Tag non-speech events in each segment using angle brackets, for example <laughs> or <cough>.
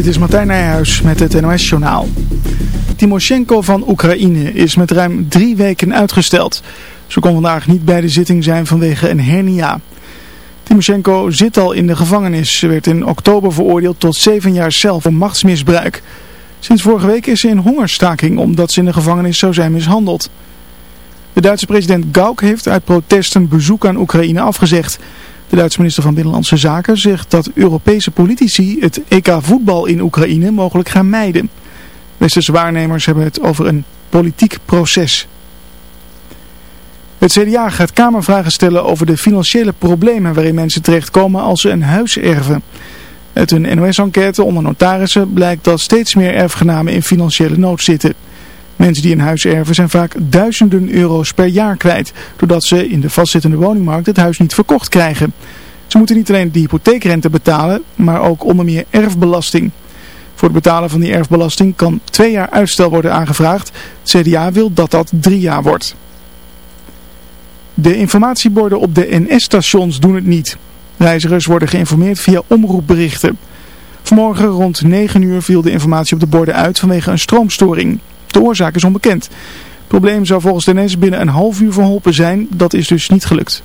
Dit is Martijn Nijhuis met het NOS-journaal. Timoshenko van Oekraïne is met ruim drie weken uitgesteld. Ze kon vandaag niet bij de zitting zijn vanwege een hernia. Timoshenko zit al in de gevangenis. Ze werd in oktober veroordeeld tot zeven jaar cel voor machtsmisbruik. Sinds vorige week is ze in hongerstaking omdat ze in de gevangenis zou zijn mishandeld. De Duitse president Gauck heeft uit protest een bezoek aan Oekraïne afgezegd. De Duitse minister van Binnenlandse Zaken zegt dat Europese politici het EK voetbal in Oekraïne mogelijk gaan mijden. Westerse waarnemers hebben het over een politiek proces. Het CDA gaat kamervragen stellen over de financiële problemen waarin mensen terechtkomen als ze een huis erven. Uit een NOS-enquête onder notarissen blijkt dat steeds meer erfgenamen in financiële nood zitten. Mensen die een huis erven zijn vaak duizenden euro's per jaar kwijt, doordat ze in de vastzittende woningmarkt het huis niet verkocht krijgen. Ze moeten niet alleen de hypotheekrente betalen, maar ook onder meer erfbelasting. Voor het betalen van die erfbelasting kan twee jaar uitstel worden aangevraagd. Het CDA wil dat dat drie jaar wordt. De informatieborden op de NS-stations doen het niet. Reizigers worden geïnformeerd via omroepberichten. Vanmorgen rond 9 uur viel de informatie op de borden uit vanwege een stroomstoring. De oorzaak is onbekend. Het probleem zou volgens de NS binnen een half uur verholpen zijn. Dat is dus niet gelukt.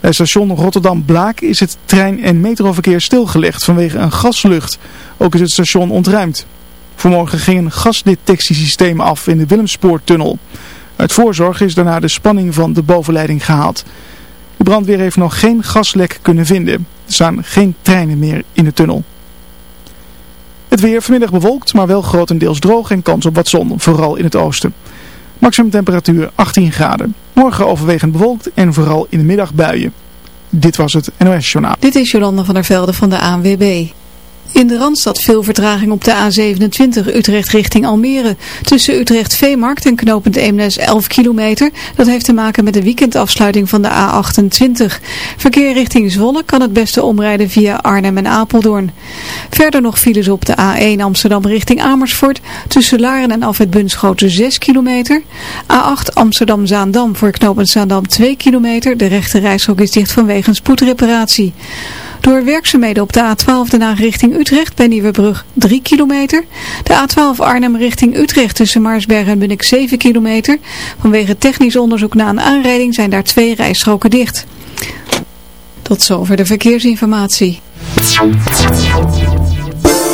Bij station Rotterdam-Blaak is het trein- en metroverkeer stilgelegd vanwege een gaslucht. Ook is het station ontruimd. Vanmorgen ging een gasdetectiesysteem af in de Willemspoortunnel. Uit voorzorg is daarna de spanning van de bovenleiding gehaald. De brandweer heeft nog geen gaslek kunnen vinden. Er staan geen treinen meer in de tunnel. Het weer vanmiddag bewolkt, maar wel grotendeels droog en kans op wat zon, vooral in het oosten. Maximum temperatuur 18 graden. Morgen overwegend bewolkt en vooral in de middag buien. Dit was het NOS Journaal. Dit is Jolanda van der Velde van de ANWB. In de Randstad veel vertraging op de A27 Utrecht richting Almere. Tussen Utrecht Veemarkt en knooppunt Eemnes 11 kilometer. Dat heeft te maken met de weekendafsluiting van de A28. Verkeer richting Zwolle kan het beste omrijden via Arnhem en Apeldoorn. Verder nog files op de A1 Amsterdam richting Amersfoort. Tussen Laren en Afwet Bunschoten 6 kilometer. A8 Amsterdam-Zaandam voor knooppunt Zaandam 2 kilometer. De rechte reishok is dicht vanwege een spoedreparatie. Door werkzaamheden op de A12 Den Haag richting Utrecht bij Nieuwebrug 3 kilometer. De A12 Arnhem richting Utrecht tussen Maarsberg en Bunnik 7 kilometer. Vanwege technisch onderzoek na een aanrijding zijn daar twee rijstroken dicht. Tot zover de verkeersinformatie.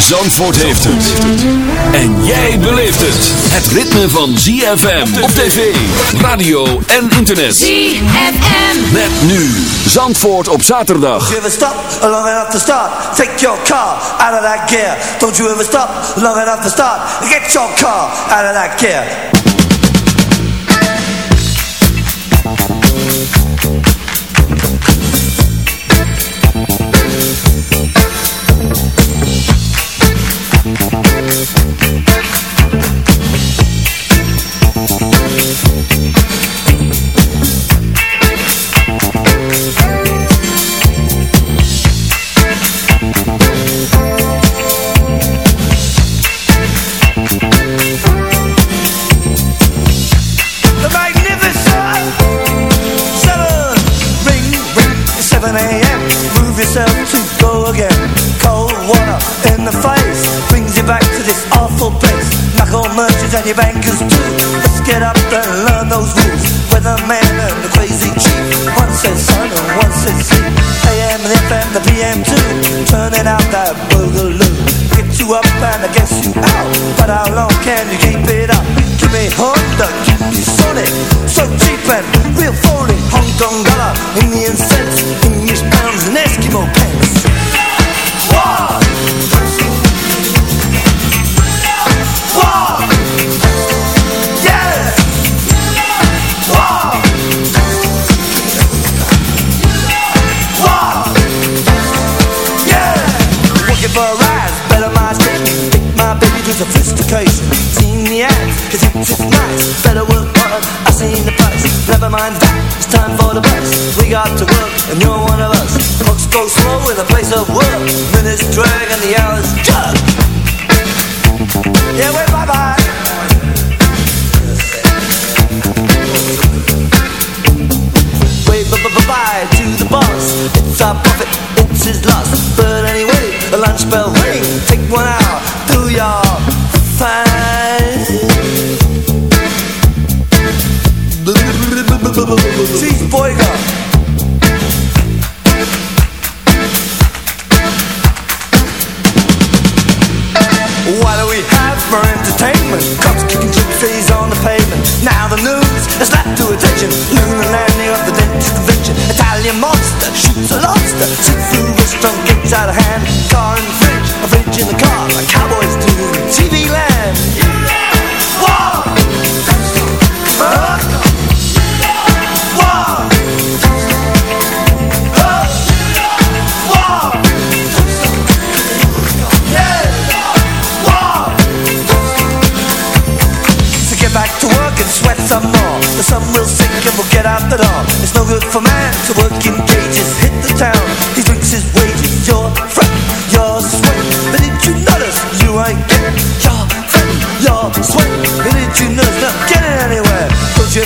Zandvoort heeft het. En jij beleeft het. Het ritme van ZFM op tv, radio en internet. ZFM. Met nu Zandvoort op zaterdag. you ever stop long enough to start? Take your car out of that gear. Don't you ever stop long enough to start? Get your car out of that gear. Your bankers too. Let's get up and learn those rules. Weatherman and the crazy chief. One says sun and one says sleep. AM and FM, the PM too. Turning out that boogaloo. Get you up and I guess you out. But how long can you keep it up? Give me Honda, give me Sonic. So cheap and real phony. Hong Kong dollar, Indian cents, time for the bus. We got to work, and you're one of us. Clocks go slow in the place of work.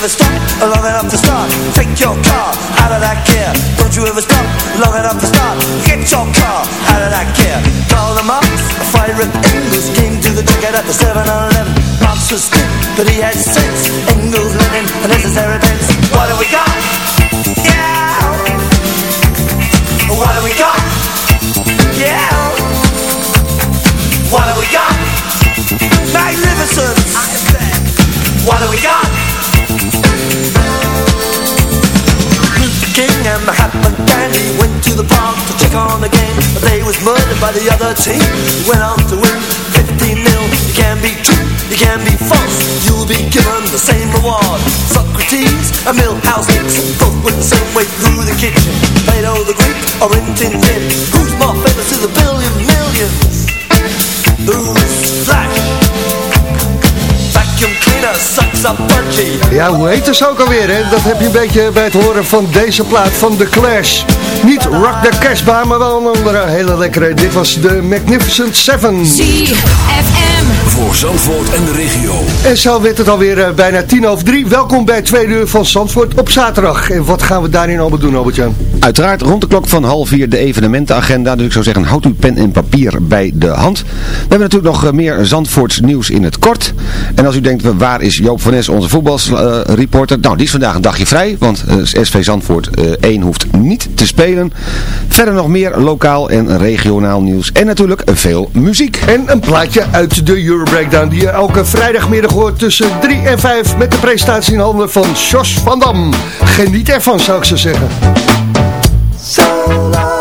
Ever stop? Long enough to start. Take your car. Out of that gear Don't you ever stop? Long enough to start. Get your car. Out of that gear Call them up, a fire at Engels Came to the ticket at the 7-Eleven Marx was stiff, but he had sense. Engels living a necessary pence the game they was murdered by the other team. Went on to win 15 nil. You can be true, you can be false. You'll be given the same reward. Socrates and Milhouse Nixon Both went the same way through the kitchen. Plato the Greek or Tin Tin Who's more famous to the billion millions? Ja, hoe heet het ook alweer, hè? Dat heb je een beetje bij het horen van deze plaat van The Clash. Niet Rock the Casbah, maar wel een andere hele lekkere. Dit was de Magnificent Seven. ZFM. Voor Zandvoort en de regio. En zo werd het alweer eh, bijna tien over drie. Welkom bij het tweede uur van Zandvoort op zaterdag. En wat gaan we daarin allemaal doen, Albert-Jan? Uiteraard rond de klok van half vier de evenementenagenda. Dus ik zou zeggen, houd uw pen en papier bij de hand. We hebben natuurlijk nog eh, meer Zandvoorts nieuws in het kort. En als u denkt, waar is Joop van Nes, onze voetbalreporter? nou, die is vandaag een dagje vrij, want eh, SV Zandvoort eh, 1 hoeft niet te spelen. Verder nog meer lokaal en regionaal nieuws. En natuurlijk veel muziek. En een plaatje uit de Euro Breakdown die je elke vrijdagmiddag hoort tussen 3 en 5 met de presentatie in handen van Jos van Dam. Geniet ervan, zou ik zo zeggen. So long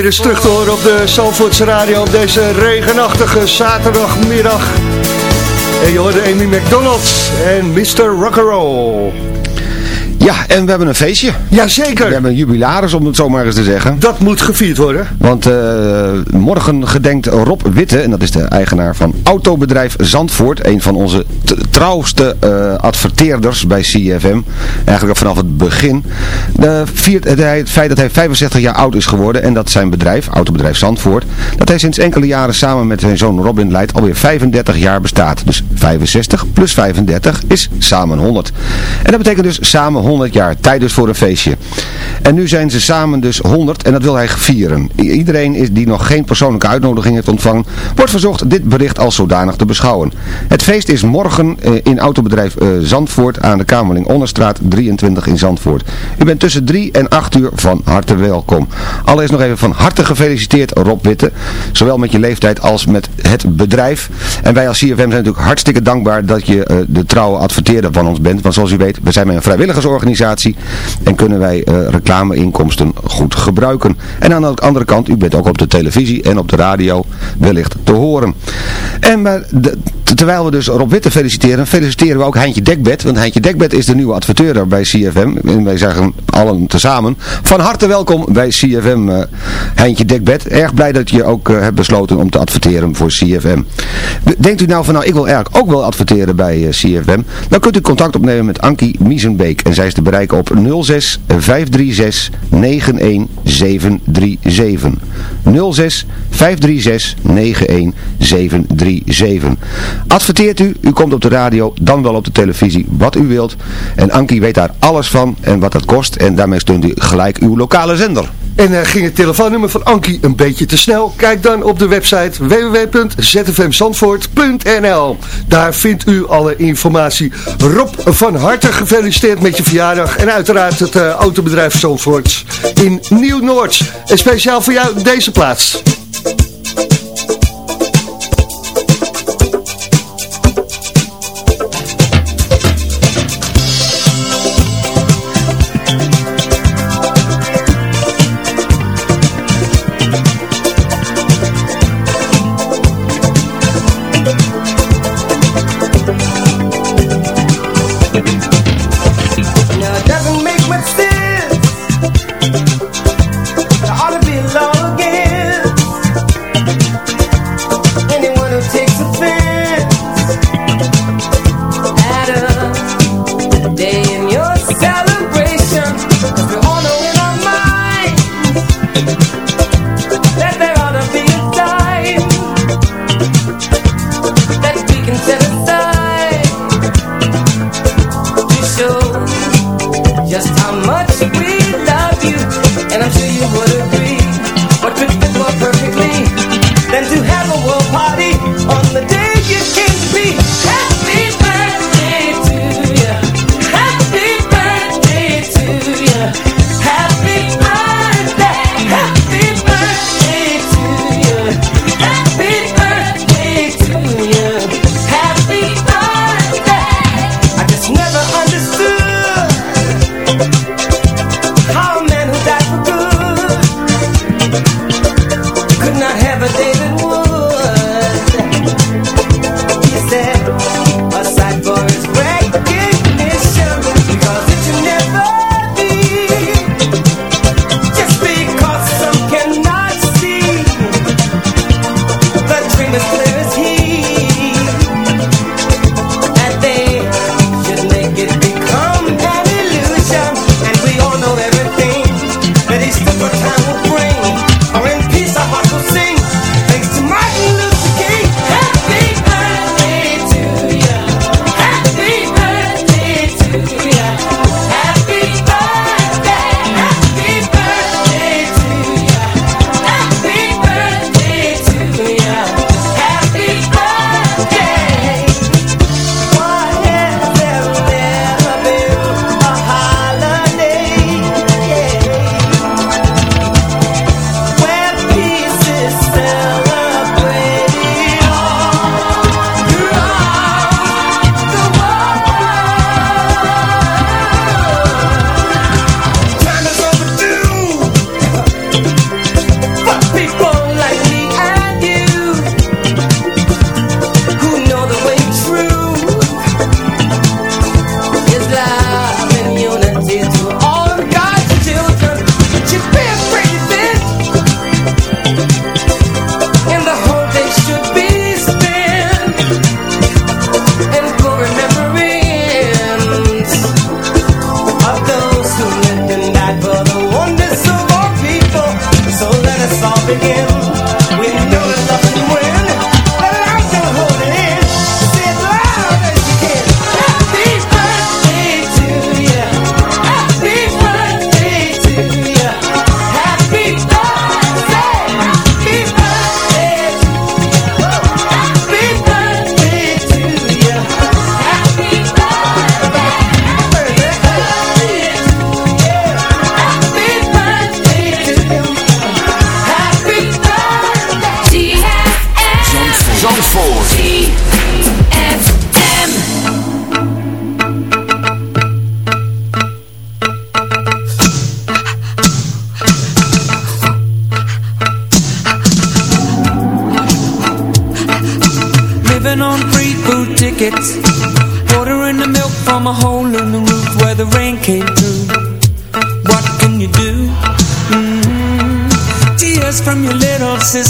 weer eens terug te horen op de Zandvoortse radio op deze regenachtige zaterdagmiddag. En je hoorde Amy McDonald en Mr. Rock'n'Roll. Ja, en we hebben een feestje. Jazeker. We hebben een jubilaris, om het zo maar eens te zeggen. Dat moet gevierd worden. Want uh, morgen gedenkt Rob Witte, en dat is de eigenaar van autobedrijf Zandvoort, een van onze trouwste uh, adverteerders bij CFM, eigenlijk al vanaf het begin, uh, viert het, het, feit dat hij 65 jaar oud is geworden en dat zijn bedrijf, autobedrijf Zandvoort, dat hij sinds enkele jaren samen met zijn zoon Robin Leidt alweer 35 jaar bestaat. Dus 65 plus 35 is samen 100. En dat betekent dus samen 100 100 jaar. Tijd dus voor een feestje. En nu zijn ze samen dus 100 en dat wil hij vieren. Iedereen is die nog geen persoonlijke uitnodiging heeft ontvangen, wordt verzocht dit bericht als zodanig te beschouwen. Het feest is morgen eh, in autobedrijf eh, Zandvoort aan de Kamerling Onderstraat 23 in Zandvoort. U bent tussen 3 en 8 uur van harte welkom. Allereerst nog even van harte gefeliciteerd Rob Witte. Zowel met je leeftijd als met het bedrijf. En wij als CFM zijn natuurlijk hartstikke dankbaar dat je uh, de trouwe adverteerder van ons bent. Want zoals u weet, we zijn een vrijwilligersorganisatie organisatie en kunnen wij uh, reclameinkomsten goed gebruiken. En aan de andere kant, u bent ook op de televisie en op de radio wellicht te horen. En maar de, terwijl we dus Rob Witte feliciteren, feliciteren we ook Heintje Dekbed. Want Heintje Dekbed is de nieuwe adverteur bij CFM. En wij zeggen allen tezamen. Van harte welkom bij CFM, uh, Heintje Dekbed. Erg blij dat je ook uh, hebt besloten om te adverteren voor CFM. Denkt u nou van nou, ik wil eigenlijk ook wel adverteren bij uh, CFM. Dan kunt u contact opnemen met Ankie Miesenbeek. En zij is te bereiken op 06 536 91737. 06 536 91737. Adverteert u, u komt op de radio, dan wel op de televisie, wat u wilt. En Ankie weet daar alles van en wat dat kost. En daarmee steunt u gelijk uw lokale zender. En uh, ging het telefoonnummer van Ankie een beetje te snel? Kijk dan op de website www.zfmzandvoort.nl Daar vindt u alle informatie. Rob, van harte gefeliciteerd met je verjaardag. En uiteraard het uh, autobedrijf Zandvoort in Nieuw-Noord. Speciaal voor jou deze plaats.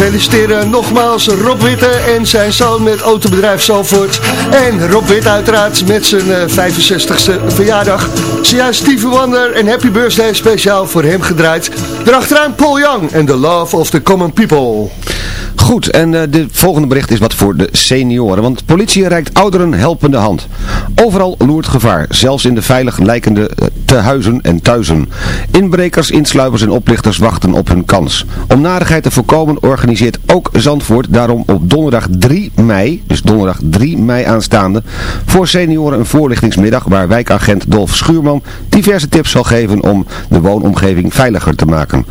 feliciteren nogmaals Rob Witte en zijn zoon met autobedrijf Zalvoort. En Rob Witte uiteraard met zijn eh, 65ste verjaardag. Zojuist Stevie Wonder en Happy Birthday speciaal voor hem gedraaid. Daarachteraan Paul Young en The Love of the Common People. Goed, en uh, de volgende bericht is wat voor de senioren. Want politie reikt ouderen helpende hand. Overal loert gevaar, zelfs in de veilig lijkende uh, tehuizen en thuizen. Inbrekers, insluipers en oplichters wachten op hun kans. Om narigheid te voorkomen organiseert ook Zandvoort daarom op donderdag 3 mei, dus donderdag 3 mei aanstaande, voor senioren een voorlichtingsmiddag waar wijkagent Dolf Schuurman diverse tips zal geven om de woonomgeving veiliger te maken.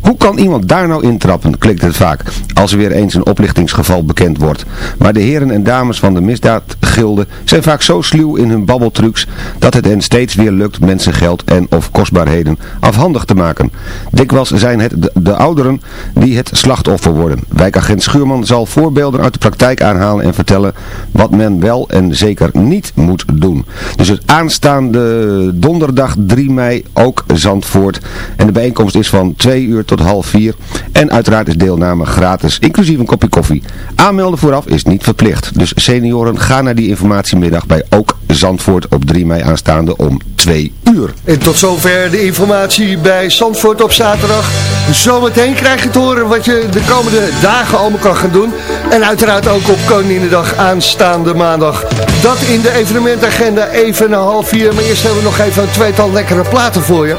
Hoe kan iemand daar nou intrappen, klikt het vaak, als er weer eens een oplichtingsgeval bekend wordt. Maar de heren en dames van de misdaadgilde zijn vaak zo sluw in hun babbeltrucs dat het hen steeds weer lukt mensengeld en of kostbaarheden afhandig te maken. Dikwijls zijn het de, de ouderen die het slachtoffer worden. Wijkagent Schuurman zal voorbeelden uit de praktijk aanhalen en vertellen wat men wel en zeker niet moet doen. Dus het aanstaande donderdag 3 mei ook Zandvoort. En de bijeenkomst is van 2 uur tot half 4. En uiteraard is deelname gratis, inclusief een kopje koffie. Aanmelden vooraf is niet verplicht. Dus senioren, ga naar die informatiemiddag bij ook Zandvoort op 3 mei aanstaande om 2 uur. En tot zover de informatie bij Zandvoort op zaterdag. Zometeen krijg je te horen wat je de komende dagen allemaal kan gaan doen. En uiteraard ook op Koninginnedag aanstaande maandag. Dat in de evenementagenda even een half vier. Maar eerst hebben we nog even een tweetal lekkere platen voor je.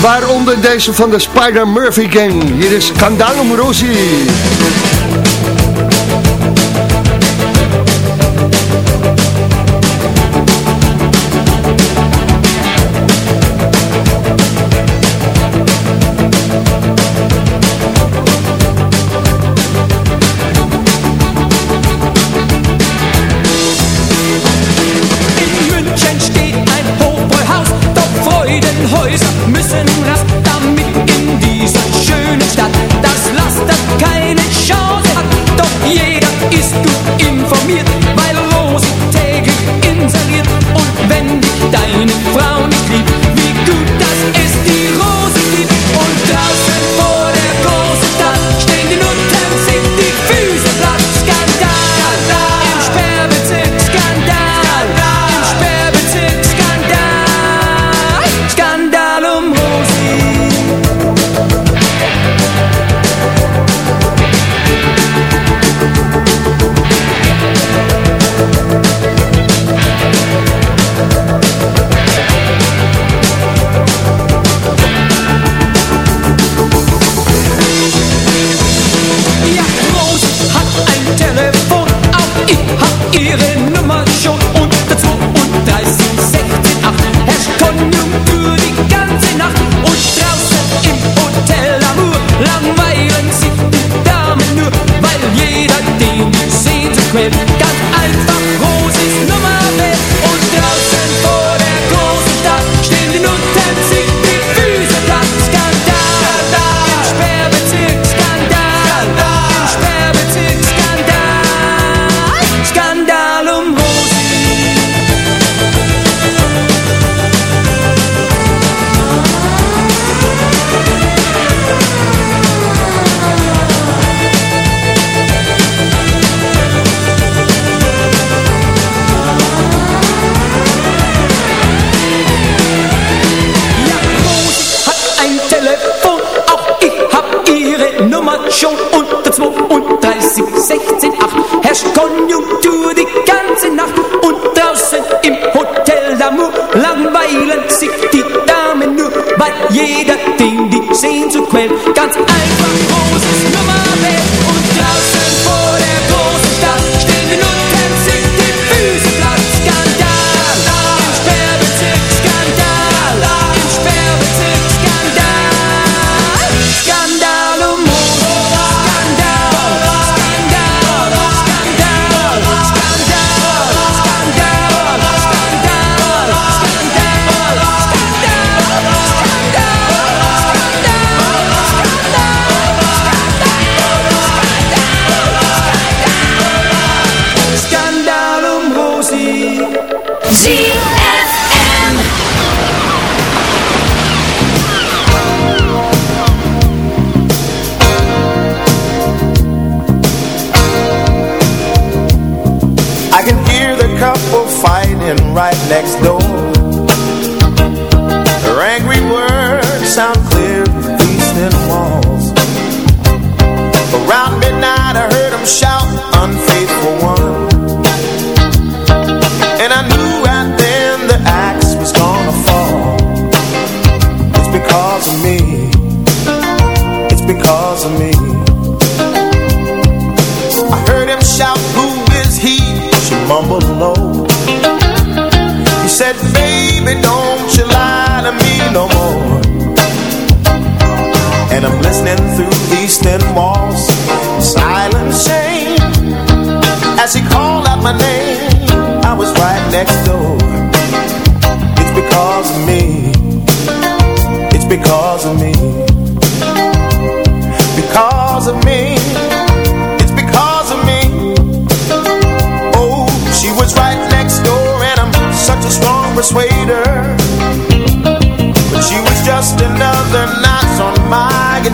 Waaronder deze van de Spider Murphy Gang. Hier is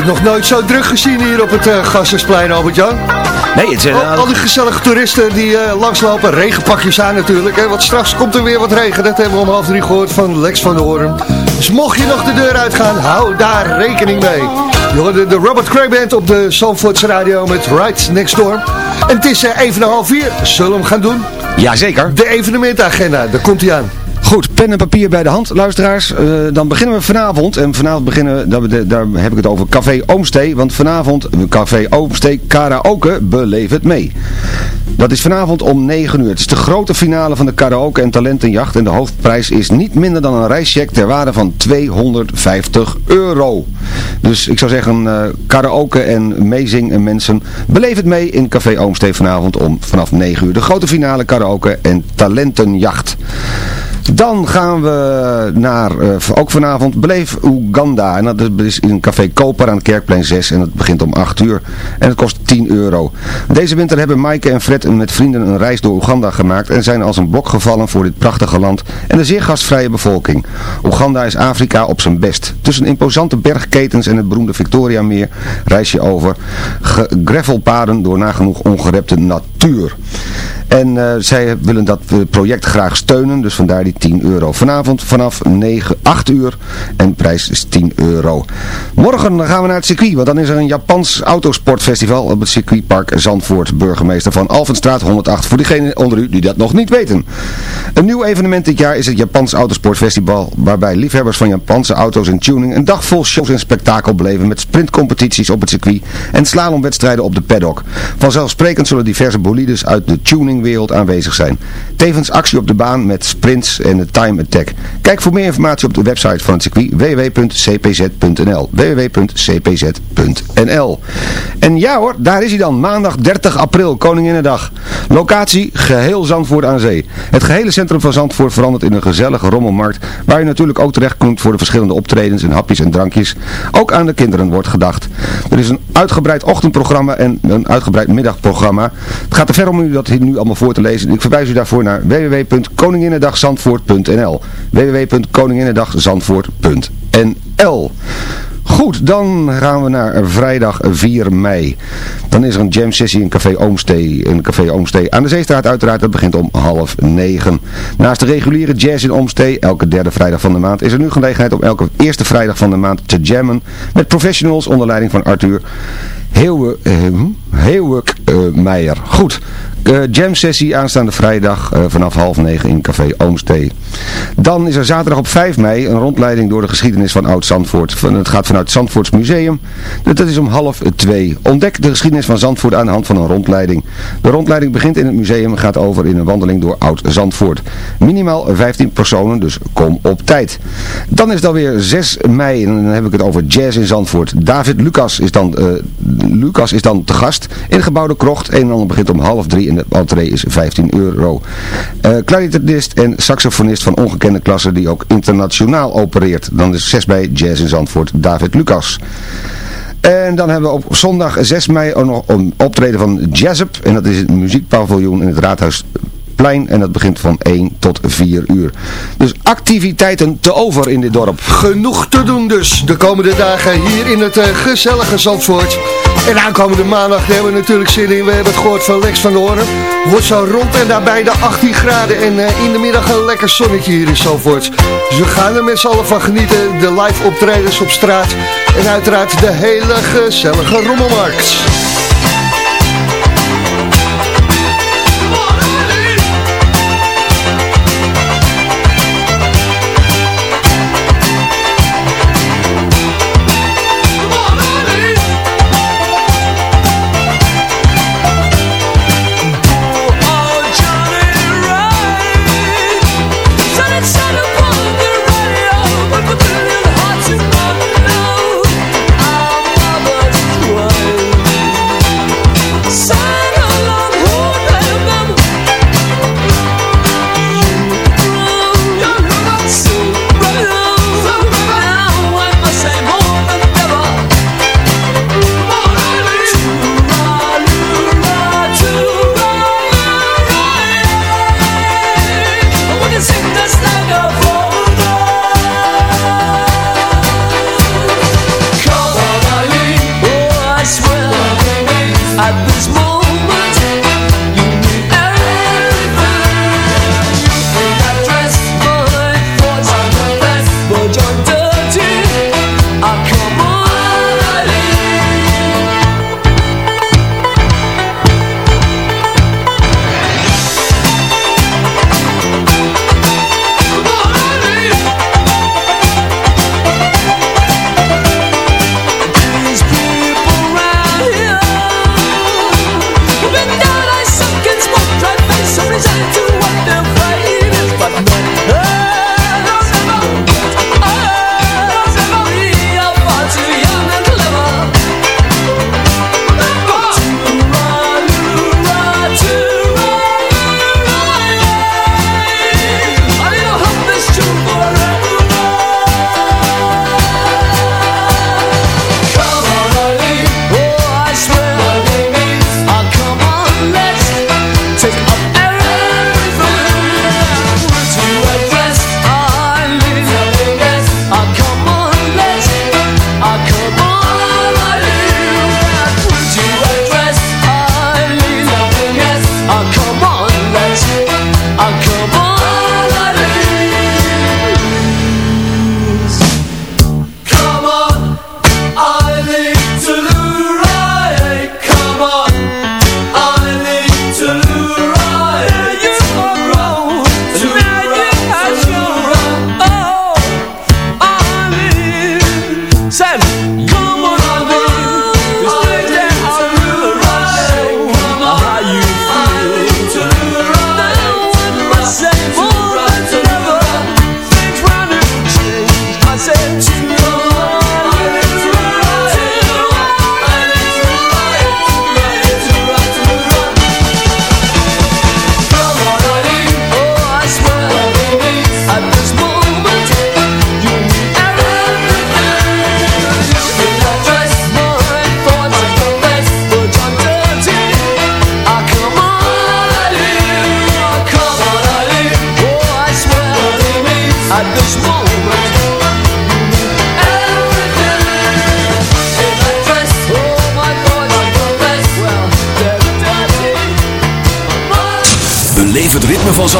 het nog nooit zo druk gezien hier op het eh, uh, Albert-Jan. Nee, het zijn... Al, al, die gezellige toeristen die eh, langslopen, regenpakjes aan natuurlijk. Hè, want straks komt er weer wat regen, dat hebben we om half drie gehoord van Lex van de Hoorn. Dus mocht je nog de deur uitgaan, hou daar rekening mee. Je hoorde de Robert Cray Band op de Zandvoortse Radio met Right Next Door. En het is uh, even na half vier, zullen we hem gaan doen? Jazeker. De evenementagenda, daar komt hij aan. Goed, pen en papier bij de hand, luisteraars. Eh, dan beginnen we vanavond. En vanavond beginnen we, daar, daar heb ik het over Café Oomstee. Want vanavond, Café Oomstee Karaoke, beleef het mee. Dat is vanavond om 9 uur. Het is de grote finale van de karaoke en talentenjacht. En de hoofdprijs is niet minder dan een reischeck ter waarde van 250 euro. Dus ik zou zeggen, uh, karaoke en meezing en mensen. Beleef het mee in Café Oomstee vanavond om vanaf 9 uur. De grote finale karaoke en talentenjacht. Dan gaan we naar, uh, ook vanavond, Beleef Oeganda. En dat is in Café Koper aan Kerkplein 6. En het begint om 8 uur. En het kost 10 euro. Deze winter hebben Maaike en Fred met vrienden een reis door Oeganda gemaakt. En zijn als een blok gevallen voor dit prachtige land. En de zeer gastvrije bevolking. Oeganda is Afrika op zijn best. Tussen imposante bergketens en het beroemde Victoria Meer reis je over gravelpaden door nagenoeg ongerepte natuur. En uh, zij willen dat project graag steunen, dus vandaar die 10 euro. Vanavond vanaf 9, 8 uur en prijs is 10 euro. Morgen gaan we naar het circuit, want dan is er een Japans autosportfestival op het circuitpark Zandvoort. Burgemeester van Alphenstraat 108, voor diegenen onder u die dat nog niet weten. Een nieuw evenement dit jaar is het Japans autosportfestival, waarbij liefhebbers van Japanse auto's en tuning een dag vol shows en spektakel beleven met sprintcompetities op het circuit en slalomwedstrijden op de paddock. Vanzelfsprekend zullen diverse bolides uit de tuningwereld aanwezig zijn. Tevens actie op de baan met sprints en de time attack. Kijk voor meer informatie op de website van het circuit www.cpz.nl www.cpz.nl En ja hoor, daar is hij dan, maandag 30 april, Koninginnedag. Locatie, geheel Zandvoort aan zee. Het gehele centrum van Zandvoort verandert in een gezellige rommelmarkt, waar je natuurlijk ook terecht komt voor de verschillende optredens en hapjes en drankjes. Ook aan de kinderen wordt gedacht. Er is een uitgebreid ochtendprogramma en een uitgebreid middagprogramma. Het gaat te ver om u dat nu allemaal voor te lezen. Ik verwijs u daarvoor naar www.koninginnedagzandvoort.nl www.koninginnedagzandvoort.nl Goed, dan gaan we naar vrijdag 4 mei. Dan is er een jam sessie in Café Oomstee. In Café Oomstee aan de Zeestraat uiteraard. Dat begint om half negen. Naast de reguliere jazz in Oomstee, elke derde vrijdag van de maand, is er nu gelegenheid om elke eerste vrijdag van de maand te jammen. Met professionals onder leiding van Arthur Heeuwe, uh, Meijer. Goed, uh, jam sessie aanstaande vrijdag vanaf half negen in Café Oomstee. Dan is er zaterdag op 5 mei een rondleiding door de geschiedenis van Oud-Zandvoort. Het gaat vanuit Zandvoorts Museum. Dat is om half twee. Ontdek de geschiedenis van Zandvoort aan de hand van een rondleiding. De rondleiding begint in het museum en gaat over in een wandeling door Oud-Zandvoort. Minimaal 15 personen, dus kom op tijd. Dan is het alweer 6 mei en dan heb ik het over jazz in Zandvoort. David Lucas is dan, Lucas is dan te gast in de gebouwde krocht. Een en ander begint om half drie en de entree is 15 euro. Uh, en saxofonist van ongekende klasse die ook internationaal opereert. Dan is 6 bij Jazz in Zandvoort, David Lucas. En dan hebben we op zondag 6 mei ook nog een optreden van Jazzup. En dat is het muziekpaviljoen in het Raadhuis en dat begint van 1 tot 4 uur. Dus activiteiten te over in dit dorp. Genoeg te doen dus de komende dagen hier in het uh, gezellige Zandvoort. En aankomende maandag hebben we natuurlijk zin in. We hebben het gehoord van Lex van der Hoorn. Wordt zo rond en daarbij de 18 graden. En uh, in de middag een lekker zonnetje hier in Zandvoort. Dus we gaan er met z'n allen van genieten. De live optredens op straat. En uiteraard de hele gezellige rommelmarkt.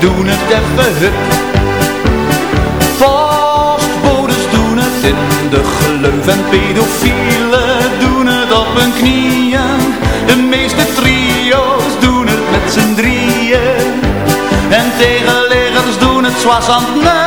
doen het even hup. Postbodes doen het in de gleuf en pedofielen doen het op hun knieën. De meeste trio's doen het met z'n drieën en tegenleggers doen het Lolbroeken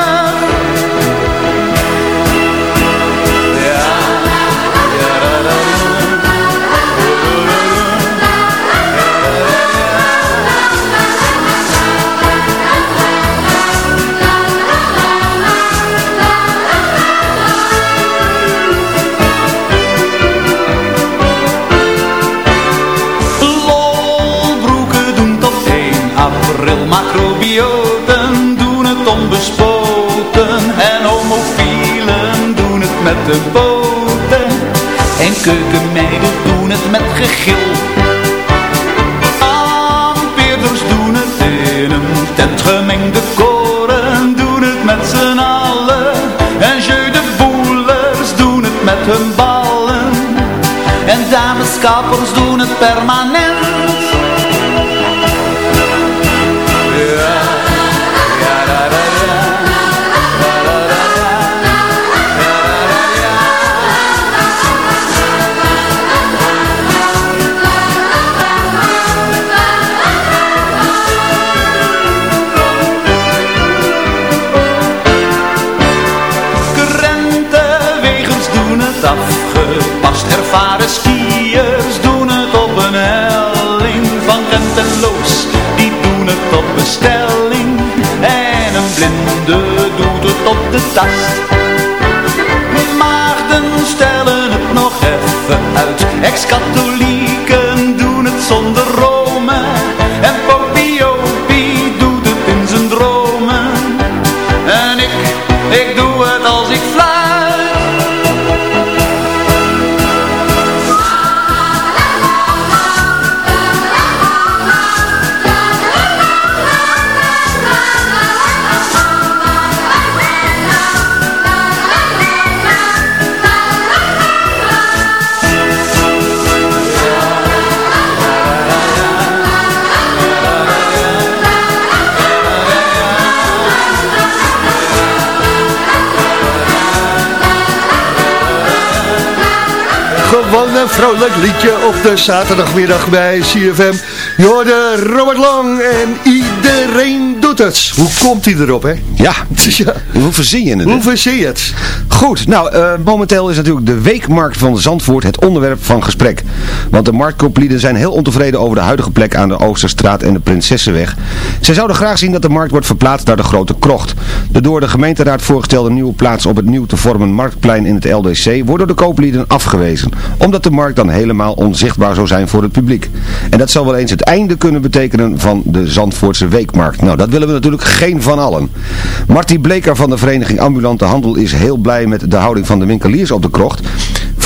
de boten En keukenmeiden doen het met gegil. Ampeerders doen het in een tent gemengde koren Doen het met z'n allen. En jeu de boelers doen het met hun ballen. En dameskappers doen het Krentenwegens vrolijk liedje op de zaterdagmiddag bij CFM. Je hoorde Robert Long en iedereen doet het. Hoe komt hij erop, hè? Ja, <laughs> hoe verzin je het? Hoe verzin je het? Goed, nou, eh, momenteel is natuurlijk de weekmarkt van Zandvoort het onderwerp van gesprek. Want de marktkooplieden zijn heel ontevreden over de huidige plek aan de Oosterstraat en de Prinsessenweg. Zij zouden graag zien dat de markt wordt verplaatst naar de Grote Krocht. De door de gemeenteraad voorgestelde nieuwe plaats op het nieuw te vormen marktplein in het LDC wordt door de kooplieden afgewezen. Omdat de markt dan helemaal onzichtbaar zou zijn voor het publiek. En dat zou wel eens het einde kunnen betekenen van de Zandvoortse weekmarkt. Nou, dat willen we natuurlijk geen van allen. Marty Bleker van de vereniging Ambulante Handel is heel blij met de houding van de winkeliers op de krocht.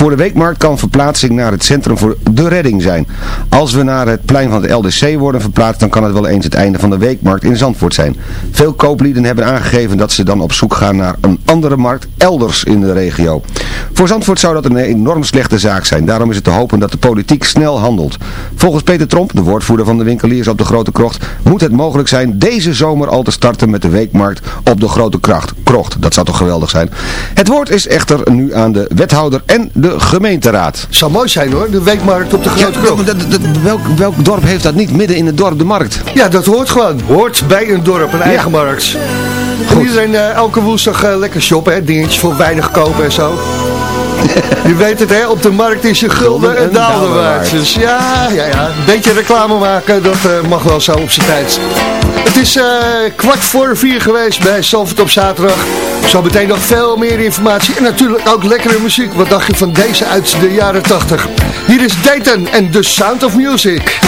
Voor de weekmarkt kan verplaatsing naar het centrum voor de redding zijn. Als we naar het plein van het LDC worden verplaatst, dan kan het wel eens het einde van de weekmarkt in Zandvoort zijn. Veel kooplieden hebben aangegeven dat ze dan op zoek gaan naar een andere markt elders in de regio. Voor Zandvoort zou dat een enorm slechte zaak zijn. Daarom is het te hopen dat de politiek snel handelt. Volgens Peter Tromp, de woordvoerder van de winkeliers op de Grote Krocht, moet het mogelijk zijn deze zomer al te starten met de weekmarkt op de Grote Kracht. Krocht. Dat zou toch geweldig zijn. Het woord is echter nu aan de wethouder en de gemeenteraad. Zou mooi zijn hoor, de weekmarkt op de Grote Ja, Krocht. welk, welk dorp heeft dat niet midden in het dorp de markt? Ja, dat hoort gewoon. Hoort bij een dorp, een eigen markt. En iedereen eh, elke woensdag eh, lekker shoppen, hè. Dingetjes voor weinig kopen en zo. <laughs> Je weet het, hè. Op de markt is je gulden en daalder waard. Dus ja, ja, ja. Een beetje reclame maken, dat eh, mag wel zo op zijn tijd. Het is eh, kwart voor vier geweest bij Salford op zaterdag. Zo meteen nog veel meer informatie. En natuurlijk ook lekkere muziek. Wat dacht je van deze uit de jaren 80? Hier is Dayton en The Sound of Music.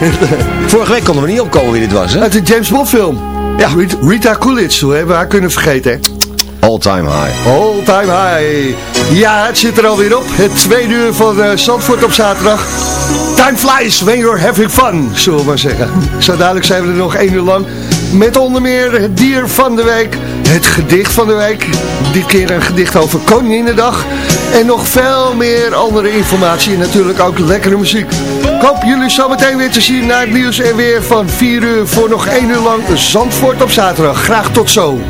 <laughs> Vorige week konden we niet opkomen wie dit was hè? Uit de James Bond film. Ja. Rita Coolidge, hoe hebben we haar kunnen vergeten hè? All time high. All time high. Ja, het zit er alweer op. Het tweede uur van uh, Zandvoort op zaterdag. Time flies when you're having fun, zullen we maar zeggen. Zo dadelijk zijn we er nog één uur lang. Met onder meer het dier van de week. Het gedicht van de week. Dit keer een gedicht over Koninginnedag. En nog veel meer andere informatie. En natuurlijk ook lekkere muziek. Ik hoop jullie zo meteen weer te zien naar het nieuws en weer van 4 uur voor nog 1 uur lang Zandvoort op zaterdag. Graag tot zo.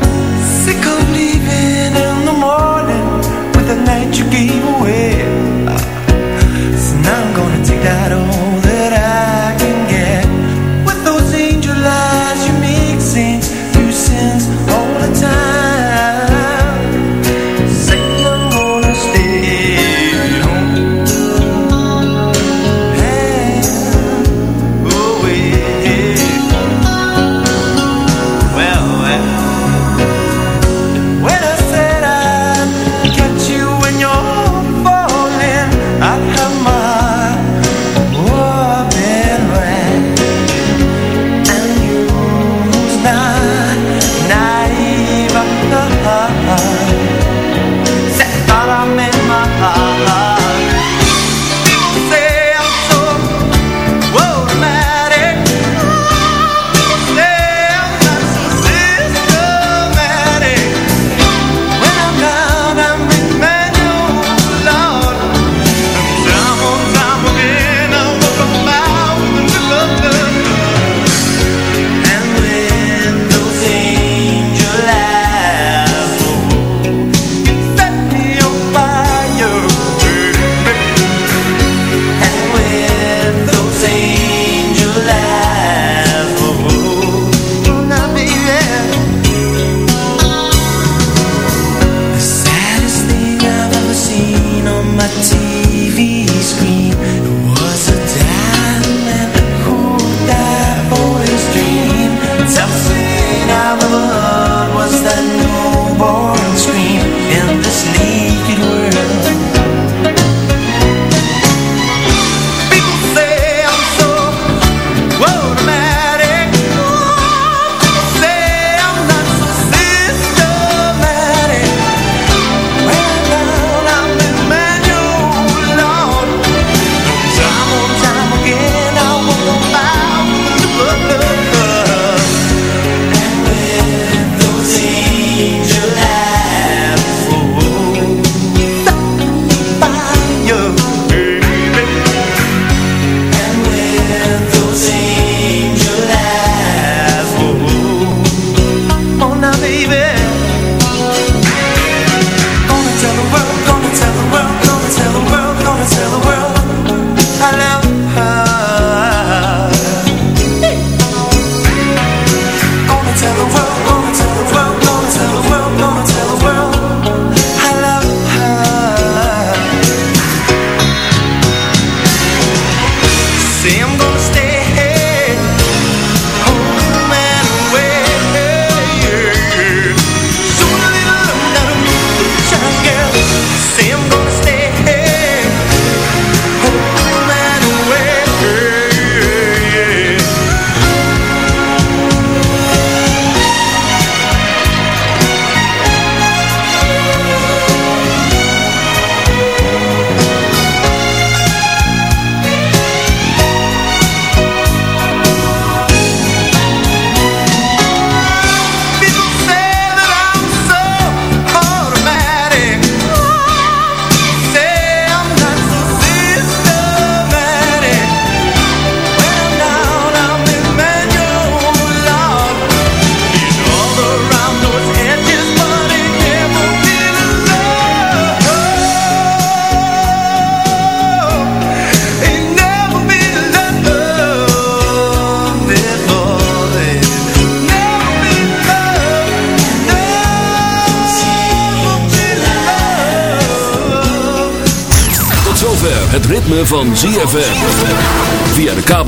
baby.